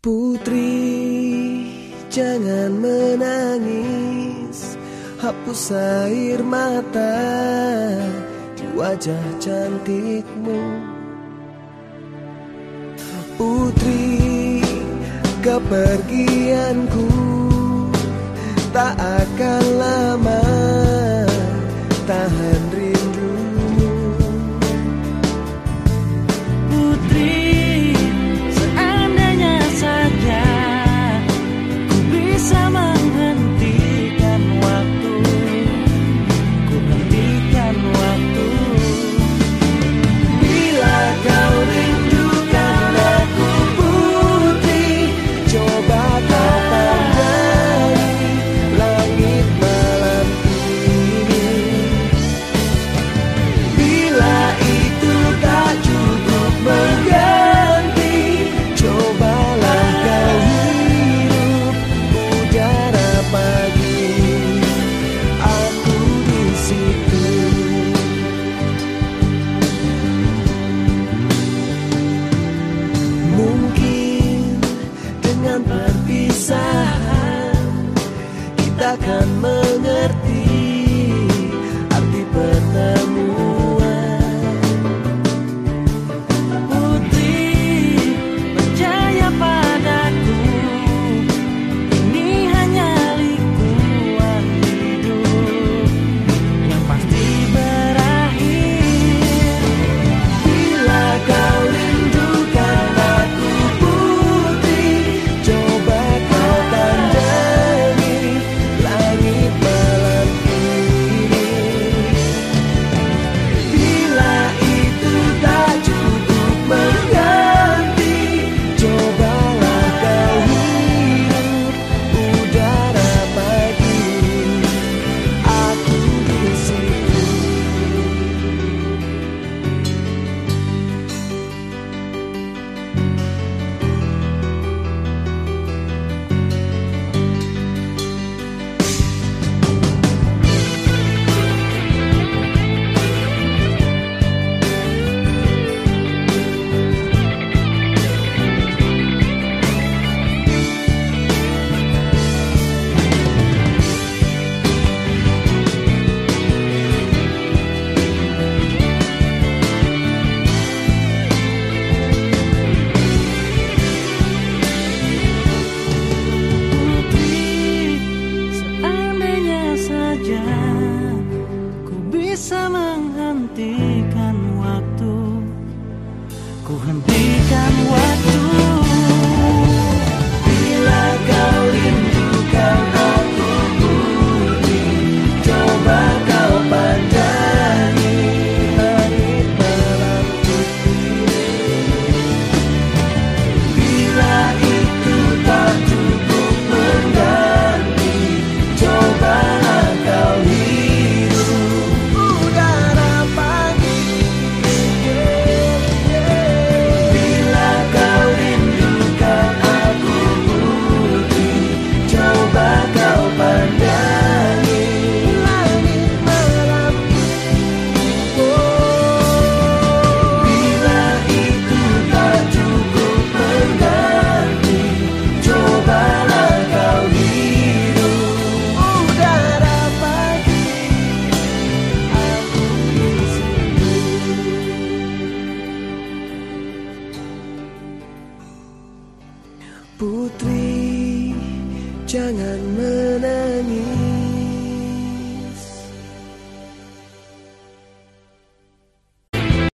Putri, jangan menangis. Hapus air mata di wajah cantikmu. Putri, kepergianku Tak akan lama. Tahan rindu akan mengerti. bisa menghantui dengan menangis